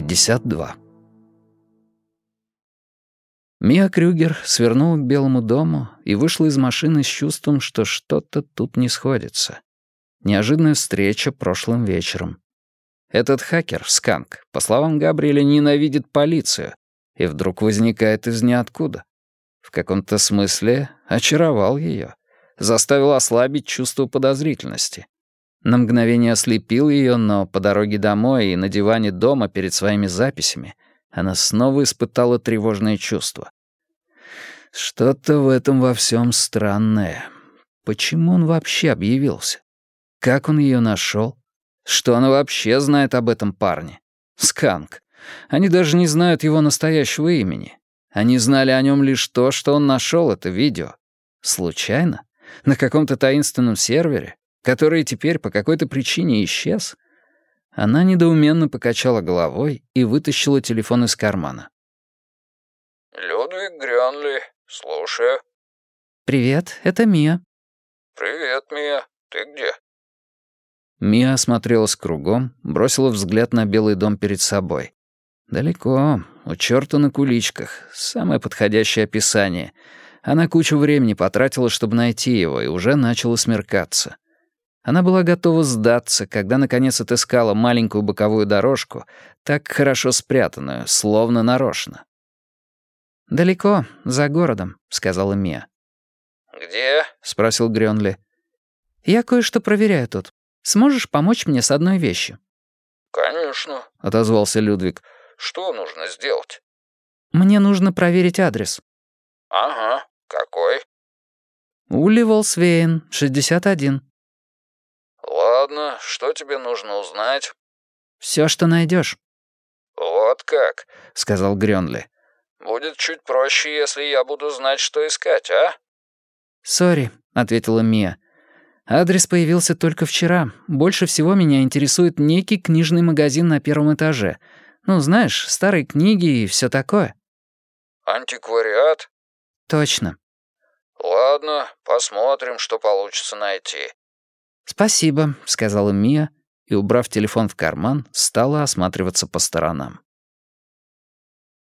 52. Мия Крюгер свернула к Белому дому и вышла из машины с чувством, что что-то тут не сходится. Неожиданная встреча прошлым вечером. Этот хакер, Сканк, по словам Габриэля, ненавидит полицию и вдруг возникает из ниоткуда. В каком-то смысле очаровал ее, заставил ослабить чувство подозрительности. На мгновение ослепил ее, но по дороге домой и на диване дома перед своими записями она снова испытала тревожное чувство. Что-то в этом во всем странное. Почему он вообще объявился? Как он ее нашел? Что она вообще знает об этом парне? Сканк. Они даже не знают его настоящего имени. Они знали о нем лишь то, что он нашел это видео. Случайно? На каком-то таинственном сервере? Который теперь по какой-то причине исчез, она недоуменно покачала головой и вытащила телефон из кармана. «Людвиг Грёнли, слушаю». «Привет, это Мия». «Привет, Мия. Ты где?» Мия осмотрелась кругом, бросила взгляд на белый дом перед собой. Далеко, у черта на куличках. Самое подходящее описание. Она кучу времени потратила, чтобы найти его, и уже начала смеркаться. Она была готова сдаться, когда наконец отыскала маленькую боковую дорожку, так хорошо спрятанную, словно нарочно. «Далеко, за городом», — сказала Мия. «Где?» — спросил Грёнли. «Я кое-что проверяю тут. Сможешь помочь мне с одной вещью?» «Конечно», — отозвался Людвиг. «Что нужно сделать?» «Мне нужно проверить адрес». «Ага, какой?» «Улли Волсвейн, 61». «Ладно, что тебе нужно узнать?» «Все, что найдешь». «Вот как», — сказал Грёнли. «Будет чуть проще, если я буду знать, что искать, а?» «Сори», — ответила Мия. «Адрес появился только вчера. Больше всего меня интересует некий книжный магазин на первом этаже. Ну, знаешь, старые книги и все такое». «Антиквариат?» «Точно». «Ладно, посмотрим, что получится найти. «Спасибо», — сказала Мия, и, убрав телефон в карман, стала осматриваться по сторонам.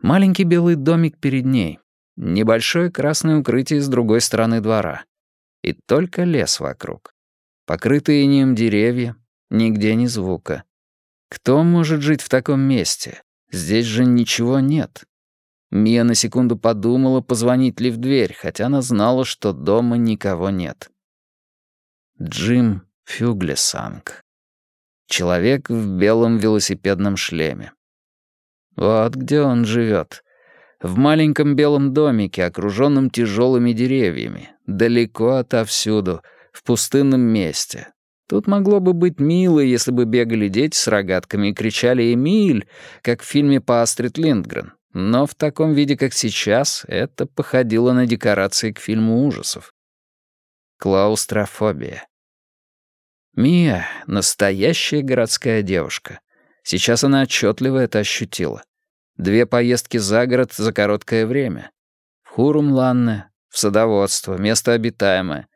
Маленький белый домик перед ней, небольшое красное укрытие с другой стороны двора. И только лес вокруг. Покрытые инеем деревья, нигде ни звука. Кто может жить в таком месте? Здесь же ничего нет. Мия на секунду подумала, позвонить ли в дверь, хотя она знала, что дома никого нет. Джим Фюглесанг. Человек в белом велосипедном шлеме. Вот где он живет. В маленьком белом домике, окруженном тяжелыми деревьями, далеко отовсюду, в пустынном месте. Тут могло бы быть мило, если бы бегали дети с рогатками и кричали «Эмиль», как в фильме по Астрид Линдгрен. Но в таком виде, как сейчас, это походило на декорации к фильму ужасов. Клаустрофобия. Мия — настоящая городская девушка. Сейчас она отчетливо это ощутила. Две поездки за город за короткое время. В Хурумланне, в садоводство, место обитаемое.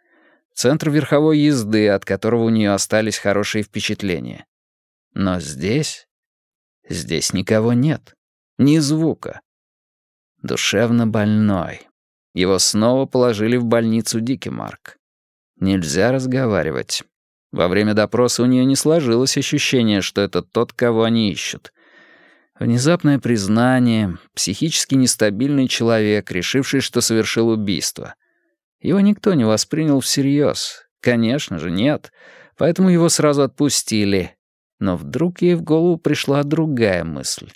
Центр верховой езды, от которого у нее остались хорошие впечатления. Но здесь... Здесь никого нет. Ни звука. Душевно больной. Его снова положили в больницу Дикимарк. Нельзя разговаривать. Во время допроса у нее не сложилось ощущение, что это тот, кого они ищут. Внезапное признание, психически нестабильный человек, решивший, что совершил убийство. Его никто не воспринял всерьез. Конечно же, нет. Поэтому его сразу отпустили. Но вдруг ей в голову пришла другая мысль.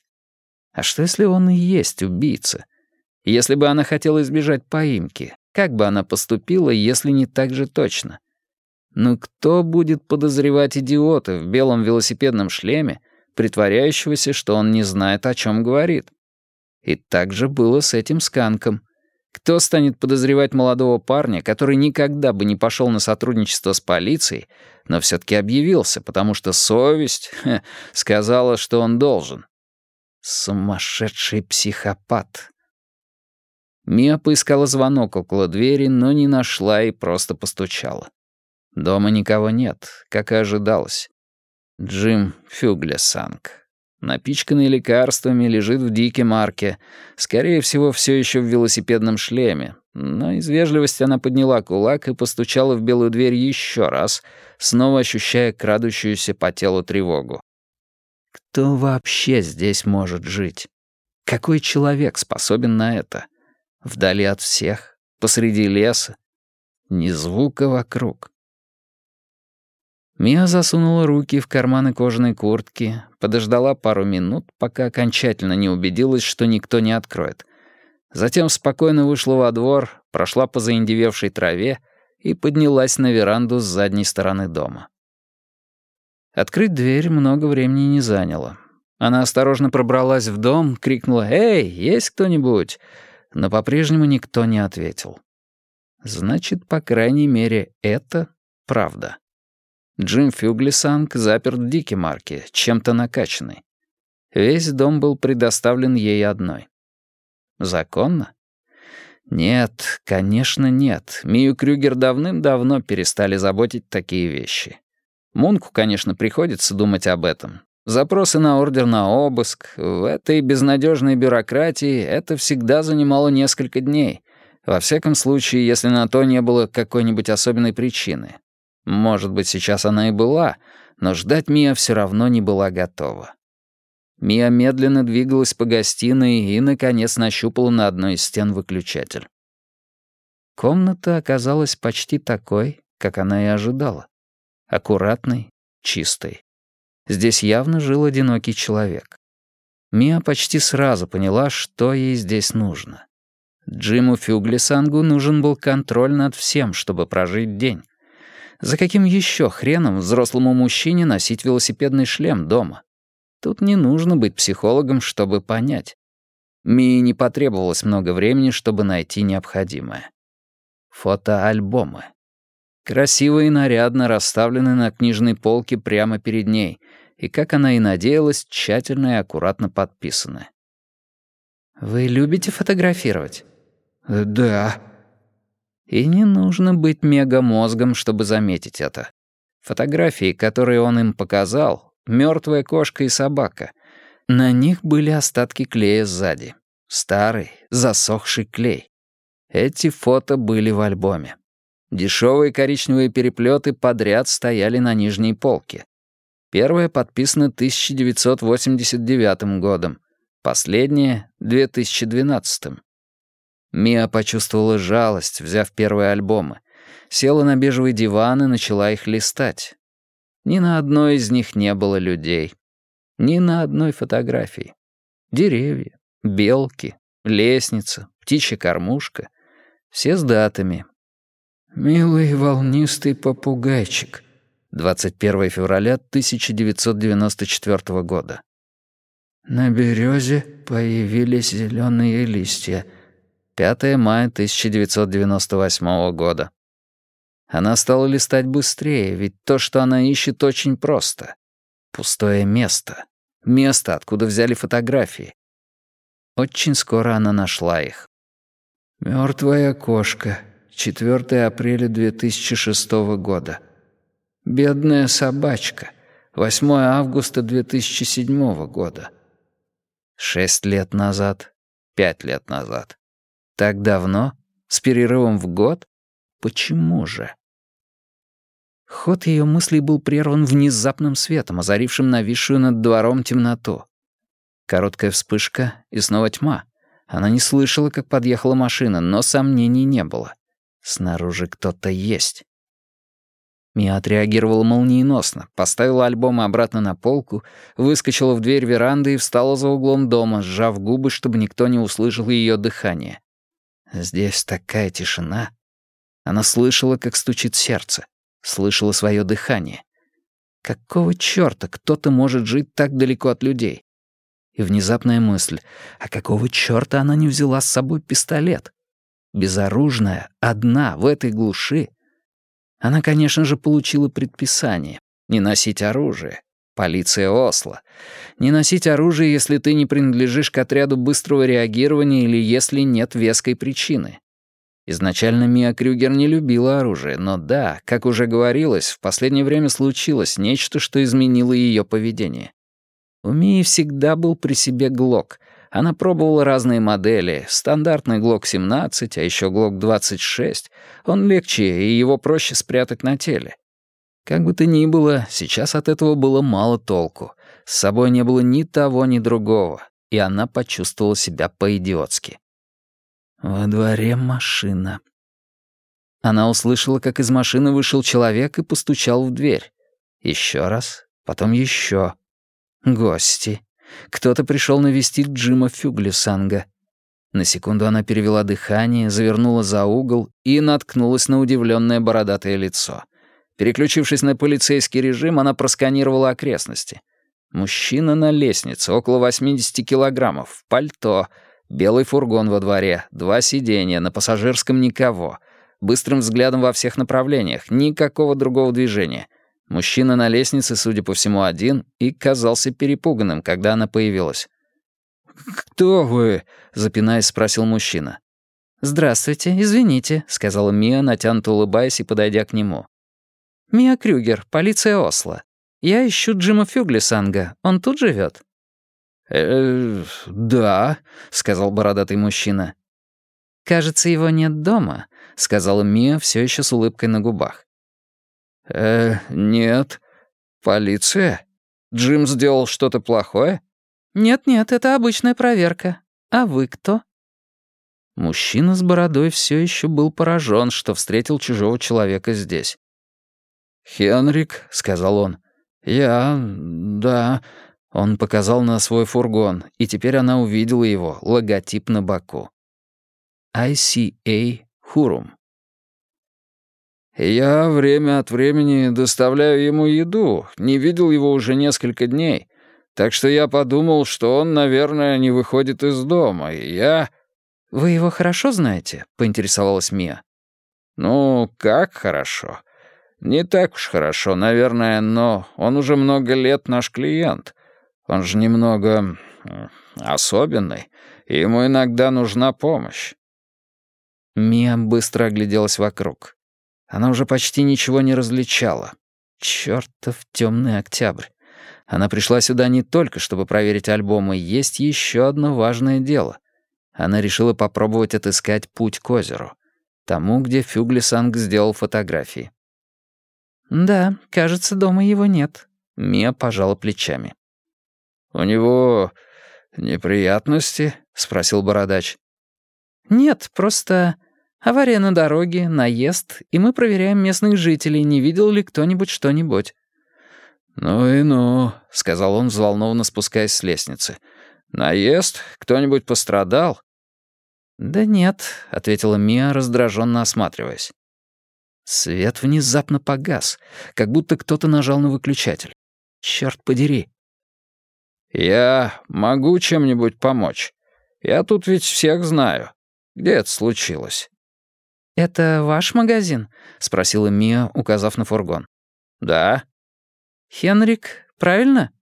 А что, если он и есть убийца? Если бы она хотела избежать поимки, как бы она поступила, если не так же точно? Ну кто будет подозревать идиота в белом велосипедном шлеме, притворяющегося, что он не знает, о чем говорит? И так же было с этим сканком. Кто станет подозревать молодого парня, который никогда бы не пошел на сотрудничество с полицией, но все-таки объявился, потому что совесть ха, сказала, что он должен? Сумасшедший психопат. Мия поискала звонок около двери, но не нашла и просто постучала. Дома никого нет, как и ожидалось. Джим Фюглесанг. Напичканный лекарствами, лежит в дике марке. Скорее всего, все еще в велосипедном шлеме. Но из вежливости она подняла кулак и постучала в белую дверь еще раз, снова ощущая крадущуюся по телу тревогу. Кто вообще здесь может жить? Какой человек способен на это? Вдали от всех, посреди леса. Ни звука вокруг. Мия засунула руки в карманы кожаной куртки, подождала пару минут, пока окончательно не убедилась, что никто не откроет. Затем спокойно вышла во двор, прошла по заиндевевшей траве и поднялась на веранду с задней стороны дома. Открыть дверь много времени не заняло. Она осторожно пробралась в дом, крикнула «Эй, есть кто-нибудь?» Но по-прежнему никто не ответил. Значит, по крайней мере, это правда. Джим Фюглисанг заперт в Дикимарке, чем-то накачанный. Весь дом был предоставлен ей одной. Законно? Нет, конечно, нет. Мию Крюгер давным-давно перестали заботить такие вещи. Мунку, конечно, приходится думать об этом. Запросы на ордер на обыск. В этой безнадежной бюрократии это всегда занимало несколько дней. Во всяком случае, если на то не было какой-нибудь особенной причины. Может быть, сейчас она и была, но ждать Мия все равно не была готова. Мия медленно двигалась по гостиной и, наконец, нащупала на одной из стен выключатель. Комната оказалась почти такой, как она и ожидала. Аккуратной, чистой. Здесь явно жил одинокий человек. Мия почти сразу поняла, что ей здесь нужно. Джиму Фюглисангу нужен был контроль над всем, чтобы прожить день. За каким еще хреном взрослому мужчине носить велосипедный шлем дома? Тут не нужно быть психологом, чтобы понять. Мии не потребовалось много времени, чтобы найти необходимое. Фотоальбомы. Красиво и нарядно расставлены на книжной полке прямо перед ней, и, как она и надеялась, тщательно и аккуратно подписаны. «Вы любите фотографировать?» «Да», и не нужно быть мегамозгом, чтобы заметить это. Фотографии, которые он им показал, мертвая кошка и собака. На них были остатки клея сзади. Старый, засохший клей. Эти фото были в альбоме. Дешевые коричневые переплеты подряд стояли на нижней полке. Первое подписано 1989 годом, последнее — 2012. Мия почувствовала жалость, взяв первые альбомы. Села на бежевый диван и начала их листать. Ни на одной из них не было людей. Ни на одной фотографии. Деревья, белки, лестница, птичья кормушка. Все с датами. «Милый волнистый попугайчик», 21 февраля 1994 года. На березе появились зеленые листья — 5 мая 1998 года. Она стала листать быстрее, ведь то, что она ищет, очень просто. Пустое место. Место, откуда взяли фотографии. Очень скоро она нашла их. Мертвая кошка. 4 апреля 2006 года. Бедная собачка. 8 августа 2007 года. Шесть лет назад. Пять лет назад. Так давно? С перерывом в год? Почему же? Ход ее мыслей был прерван внезапным светом, озарившим нависшую над двором темноту. Короткая вспышка и снова тьма. Она не слышала, как подъехала машина, но сомнений не было. Снаружи кто-то есть. Мия отреагировала молниеносно, поставила альбом обратно на полку, выскочила в дверь веранды и встала за углом дома, сжав губы, чтобы никто не услышал ее дыхание. Здесь такая тишина. Она слышала, как стучит сердце, слышала свое дыхание. Какого чёрта кто-то может жить так далеко от людей? И внезапная мысль, а какого чёрта она не взяла с собой пистолет? Безоружная, одна, в этой глуши. Она, конечно же, получила предписание не носить оружие. Полиция Осло. Не носить оружие, если ты не принадлежишь к отряду быстрого реагирования или если нет веской причины. Изначально Мия Крюгер не любила оружие, но да, как уже говорилось, в последнее время случилось нечто, что изменило ее поведение. У Мии всегда был при себе ГЛОК. Она пробовала разные модели. Стандартный ГЛОК-17, а еще ГЛОК-26. Он легче, и его проще спрятать на теле. Как бы то ни было, сейчас от этого было мало толку. С собой не было ни того, ни другого, и она почувствовала себя по-идиотски. Во дворе машина. Она услышала, как из машины вышел человек и постучал в дверь. Еще раз, потом еще. Гости. Кто-то пришел навестить Джима Фюглюсанга. На секунду она перевела дыхание, завернула за угол и наткнулась на удивленное бородатое лицо. Переключившись на полицейский режим, она просканировала окрестности. Мужчина на лестнице, около 80 килограммов, пальто, белый фургон во дворе, два сиденья, на пассажирском никого, быстрым взглядом во всех направлениях, никакого другого движения. Мужчина на лестнице, судя по всему, один, и казался перепуганным, когда она появилась. «Кто вы?» — запинаясь, спросил мужчина. «Здравствуйте, извините», — сказала Мия, натянуто улыбаясь и подойдя к нему. «Мия Крюгер, полиция Осло. Я ищу Джима Фюглисанга. Он тут живет? «Э, да», — сказал бородатый мужчина. «Кажется, его нет дома», — сказала Мия, все еще с улыбкой на губах. «Э, нет. Полиция? Джим сделал что-то плохое?» «Нет-нет, это обычная проверка. А вы кто?» Мужчина с бородой все еще был поражен, что встретил чужого человека здесь. «Хенрик», — сказал он. «Я... да...» Он показал на свой фургон, и теперь она увидела его, логотип на боку. ICA Хурум. «Я время от времени доставляю ему еду, не видел его уже несколько дней, так что я подумал, что он, наверное, не выходит из дома, и я...» «Вы его хорошо знаете?» — поинтересовалась Мия. «Ну, как хорошо?» «Не так уж хорошо, наверное, но он уже много лет наш клиент. Он же немного особенный, и ему иногда нужна помощь». Мия быстро огляделась вокруг. Она уже почти ничего не различала. Чёртов темный октябрь. Она пришла сюда не только, чтобы проверить альбомы, есть еще одно важное дело. Она решила попробовать отыскать путь к озеру. Тому, где Фюглисанг сделал фотографии. «Да, кажется, дома его нет». Мия пожала плечами. «У него неприятности?» — спросил бородач. «Нет, просто авария на дороге, наезд, и мы проверяем местных жителей, не видел ли кто-нибудь что-нибудь». «Ну и ну», — сказал он, взволнованно спускаясь с лестницы. «Наезд? Кто-нибудь пострадал?» «Да нет», — ответила Мия, раздраженно осматриваясь. Свет внезапно погас, как будто кто-то нажал на выключатель. Черт подери. «Я могу чем-нибудь помочь? Я тут ведь всех знаю. Где это случилось?» «Это ваш магазин?» — спросила Мия, указав на фургон. «Да». «Хенрик, правильно?»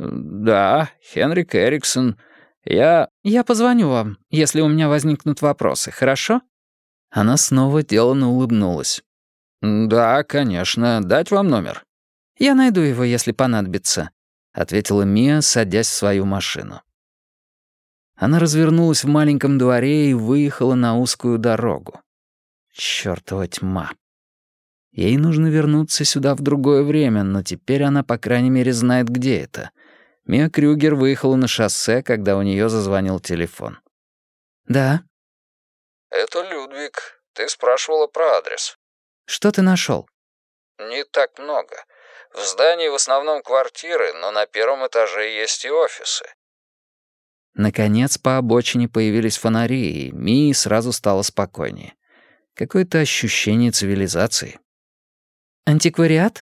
«Да, Хенрик Эриксон. Я...» «Я позвоню вам, если у меня возникнут вопросы, хорошо?» Она снова деланно улыбнулась. «Да, конечно. Дать вам номер?» «Я найду его, если понадобится», — ответила Мия, садясь в свою машину. Она развернулась в маленьком дворе и выехала на узкую дорогу. Чёртова тьма. Ей нужно вернуться сюда в другое время, но теперь она, по крайней мере, знает, где это. Мия Крюгер выехала на шоссе, когда у нее зазвонил телефон. «Да?» «Это Людвиг. Ты спрашивала про адрес». «Что ты нашел? «Не так много. В здании в основном квартиры, но на первом этаже есть и офисы». Наконец по обочине появились фонари, и Мии сразу стало спокойнее. Какое-то ощущение цивилизации. «Антиквариат?»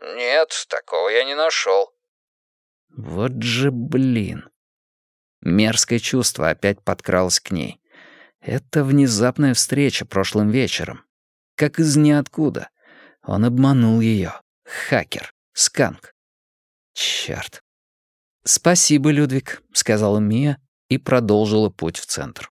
«Нет, такого я не нашел. Вот же блин. Мерзкое чувство опять подкралось к ней. Это внезапная встреча прошлым вечером. Как из ниоткуда. Он обманул ее. Хакер. Сканк. Черт. «Спасибо, Людвиг», — сказала Мия и продолжила путь в центр.